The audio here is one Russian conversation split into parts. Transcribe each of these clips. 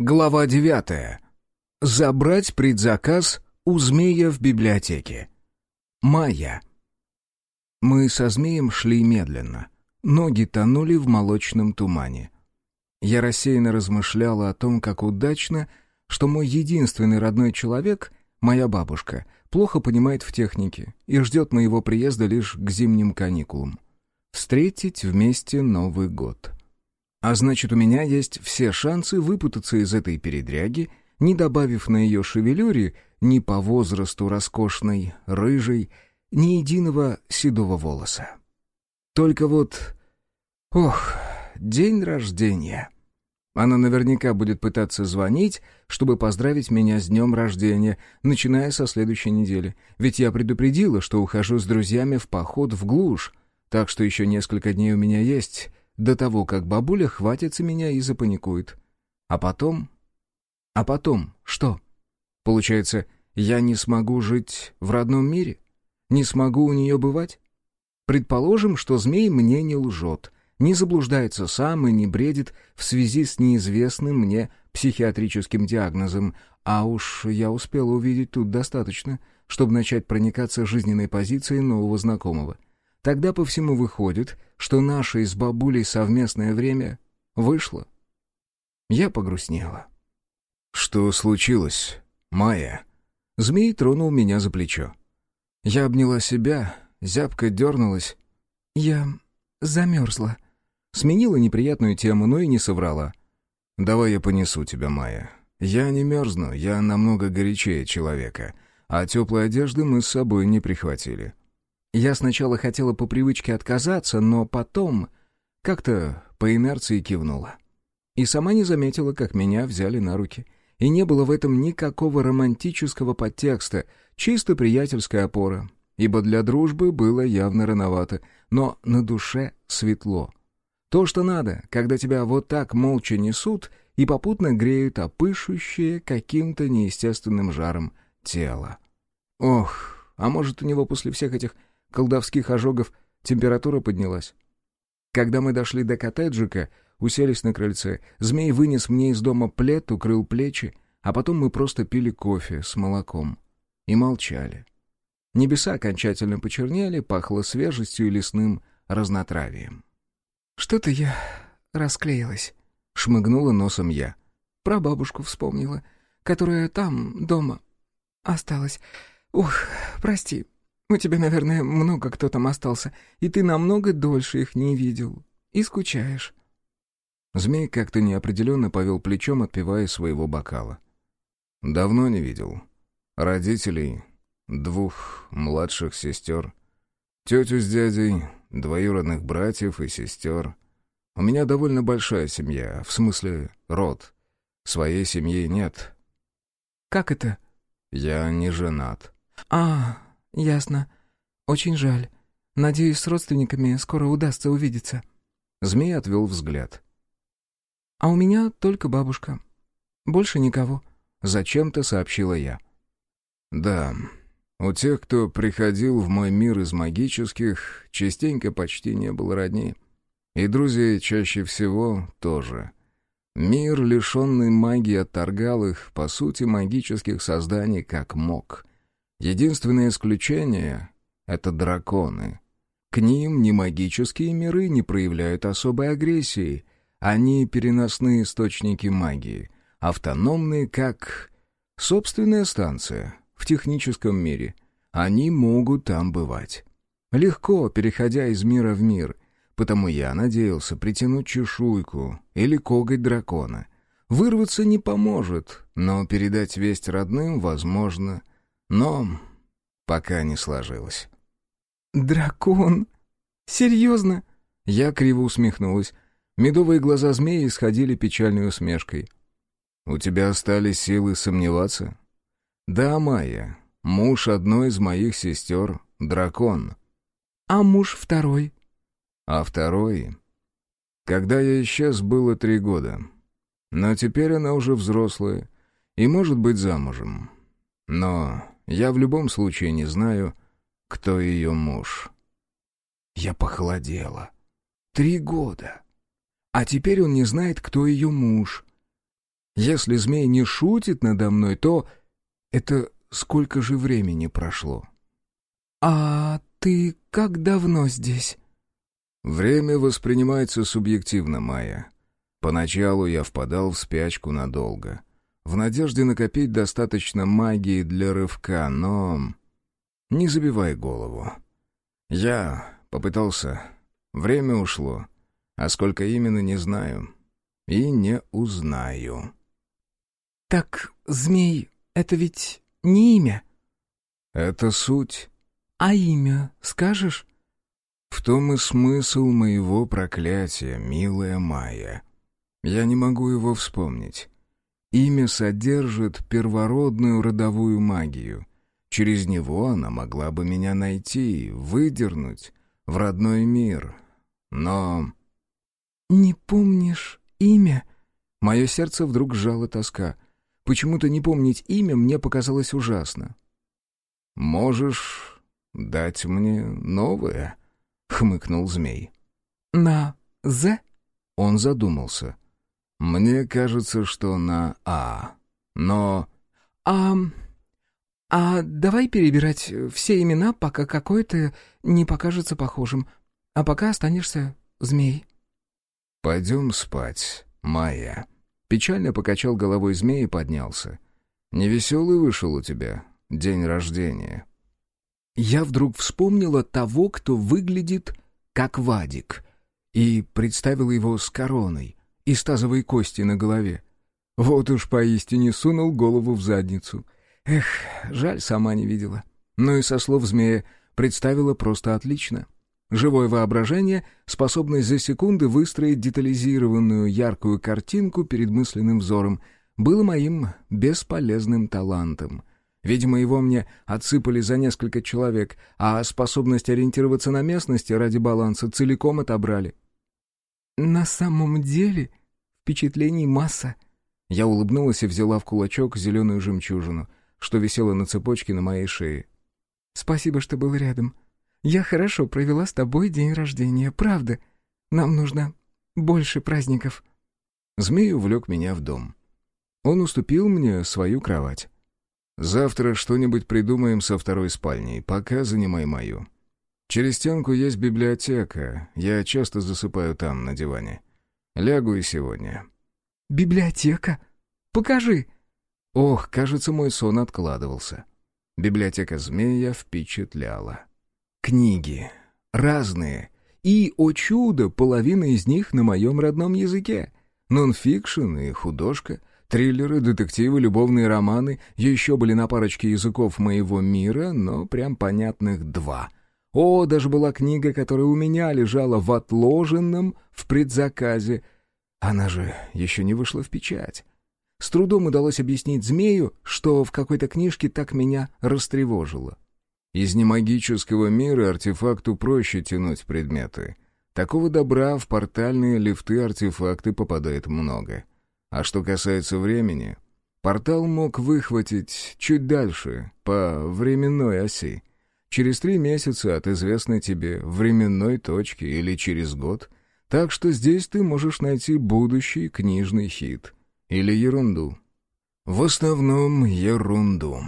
Глава девятая. Забрать предзаказ у змея в библиотеке. Майя. Мы со змеем шли медленно. Ноги тонули в молочном тумане. Я рассеянно размышляла о том, как удачно, что мой единственный родной человек, моя бабушка, плохо понимает в технике и ждет моего приезда лишь к зимним каникулам. Встретить вместе Новый год. А значит, у меня есть все шансы выпутаться из этой передряги, не добавив на ее шевелюре ни по возрасту роскошной, рыжей, ни единого седого волоса. Только вот... Ох, день рождения. Она наверняка будет пытаться звонить, чтобы поздравить меня с днем рождения, начиная со следующей недели. Ведь я предупредила, что ухожу с друзьями в поход в глушь, так что еще несколько дней у меня есть до того, как бабуля хватится меня и запаникует. А потом... А потом что? Получается, я не смогу жить в родном мире? Не смогу у нее бывать? Предположим, что змей мне не лжет, не заблуждается сам и не бредит в связи с неизвестным мне психиатрическим диагнозом, а уж я успела увидеть тут достаточно, чтобы начать проникаться жизненной позицией нового знакомого — Тогда по всему выходит, что наше с бабулей совместное время вышло. Я погрустнела. «Что случилось, Майя?» Змей тронул меня за плечо. Я обняла себя, зябко дернулась. «Я замерзла». Сменила неприятную тему, но и не соврала. «Давай я понесу тебя, Майя. Я не мерзну, я намного горячее человека, а теплой одежды мы с собой не прихватили. Я сначала хотела по привычке отказаться, но потом как-то по инерции кивнула. И сама не заметила, как меня взяли на руки. И не было в этом никакого романтического подтекста, чисто приятельская опора. Ибо для дружбы было явно рановато, но на душе светло. То, что надо, когда тебя вот так молча несут и попутно греют опышущее каким-то неестественным жаром тело. Ох, а может, у него после всех этих колдовских ожогов температура поднялась. Когда мы дошли до коттеджика, уселись на крыльце, змей вынес мне из дома плед, укрыл плечи, а потом мы просто пили кофе с молоком. И молчали. Небеса окончательно почернели, пахло свежестью и лесным разнотравием. «Что-то я расклеилась», — шмыгнула носом я. Про бабушку вспомнила, которая там, дома, осталась. Ух, прости, у тебя, наверное, много кто там остался, и ты намного дольше их не видел. И скучаешь». Змей как-то неопределенно повел плечом, отпивая своего бокала. «Давно не видел. Родителей, двух младших сестер, тетю с дядей, двоюродных братьев и сестер. У меня довольно большая семья, в смысле род. Своей семьи нет». «Как это?» «Я не женат». «А, «Ясно. Очень жаль. Надеюсь, с родственниками скоро удастся увидеться». Змей отвел взгляд. «А у меня только бабушка. Больше никого», — зачем-то сообщила я. «Да, у тех, кто приходил в мой мир из магических, частенько почти не было родни. И друзей чаще всего тоже. Мир, лишенный магии, отторгал их, по сути, магических созданий как мог. Единственное исключение — это драконы. К ним ни магические миры не проявляют особой агрессии. Они переносные источники магии, автономные как собственная станция в техническом мире. Они могут там бывать. Легко, переходя из мира в мир, потому я надеялся притянуть чешуйку или коготь дракона. Вырваться не поможет, но передать весть родным возможно — но пока не сложилось. «Дракон? Серьезно?» Я криво усмехнулась. Медовые глаза змеи исходили печальной усмешкой. «У тебя остались силы сомневаться?» «Да, Майя. Муж одной из моих сестер — дракон». «А муж второй?» «А второй...» «Когда я исчез, было три года. Но теперь она уже взрослая и может быть замужем. Но я в любом случае не знаю, кто ее муж. Я похолодела. Три года. А теперь он не знает, кто ее муж. Если змей не шутит надо мной, то... Это сколько же времени прошло? «А ты как давно здесь?» Время воспринимается субъективно, Майя. Поначалу я впадал в спячку надолго, в надежде накопить достаточно магии для рывка, но... Не забивай голову. Я попытался. Время ушло. А сколько именно, не знаю. И не узнаю. «Так, змей, это ведь не имя?» «Это суть». «А имя скажешь?» «В том и смысл моего проклятия, милая Майя. Я не могу его вспомнить. Имя содержит первородную родовую магию. Через него она могла бы меня найти, выдернуть в родной мир. Но...» «Не помнишь имя?» Мое сердце вдруг сжало тоска. Почему-то не помнить имя мне показалось ужасно. «Можешь дать мне новое?» — хмыкнул змей. «На «З»?» Он задумался. «Мне кажется, что на «А». Но...» «А... а давай перебирать все имена, пока какое-то не покажется похожим. А пока останешься змей». «Пойдем спать, Майя». Печально покачал головой змей и поднялся. «Невеселый вышел у тебя день рождения». Я вдруг вспомнила того, кто выглядит как Вадик, и представила его с короной и тазовой кости на голове. Вот уж поистине сунул голову в задницу. Эх, жаль, сама не видела. Но и со слов змея представила просто отлично. Живое воображение, способность за секунды выстроить детализированную яркую картинку перед мысленным взором, было моим бесполезным талантом. Видимо, его мне отсыпали за несколько человек, а способность ориентироваться на местности ради баланса целиком отобрали. «На самом деле впечатлений масса». Я улыбнулась и взяла в кулачок зеленую жемчужину, что висела на цепочке на моей шее. «Спасибо, что был рядом. Я хорошо провела с тобой день рождения, правда. Нам нужно больше праздников». Змей увлек меня в дом. Он уступил мне свою кровать. «Завтра что-нибудь придумаем со второй спальней, пока занимай мою. Через стенку есть библиотека, я часто засыпаю там, на диване. Лягу и сегодня». «Библиотека? Покажи!» Ох, кажется, мой сон откладывался. Библиотека змея впечатляла. Книги. Разные. И, о чудо, половина из них на моем родном языке. Нонфикшн и художка, триллеры, детективы, любовные романы еще были на парочке языков моего мира, но прям понятных два. О, даже была книга, которая у меня лежала в отложенном, в предзаказе. Она же еще не вышла в печать. С трудом удалось объяснить змею, что в какой-то книжке так меня растревожило. Из немагического мира артефакту проще тянуть предметы. Такого добра в портальные лифты артефакты попадает много. А что касается времени, портал мог выхватить чуть дальше, по временной оси. Через три месяца от известной тебе временной точки или через год. Так что здесь ты можешь найти будущий книжный хит. Или ерунду. В основном ерунду.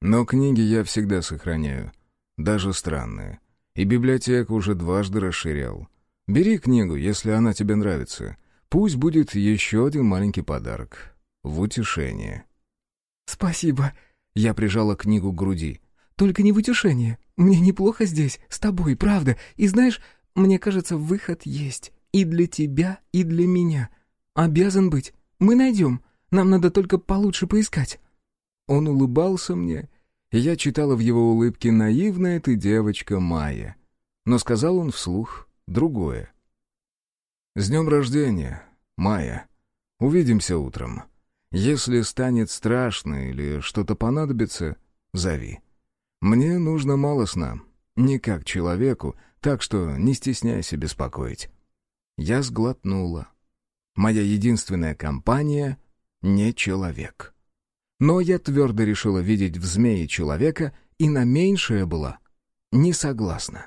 Но книги я всегда сохраняю, даже странные. И библиотеку уже дважды расширял. Бери книгу, если она тебе нравится. Пусть будет еще один маленький подарок. В утешение. «Спасибо». Я прижала книгу к груди. «Только не в утешение. Мне неплохо здесь, с тобой, правда. И знаешь, мне кажется, выход есть. И для тебя, и для меня. Обязан быть. Мы найдем. Нам надо только получше поискать». Он улыбался мне, и я читала в его улыбке «наивная ты девочка Майя». Но сказал он вслух другое. «С днем рождения, Майя. Увидимся утром. Если станет страшно или что-то понадобится, зови. Мне нужно мало сна, не как человеку, так что не стесняйся беспокоить». Я сглотнула. Моя единственная компания — не человек. Но я твердо решила видеть в змее человека и на меньшее была не согласна.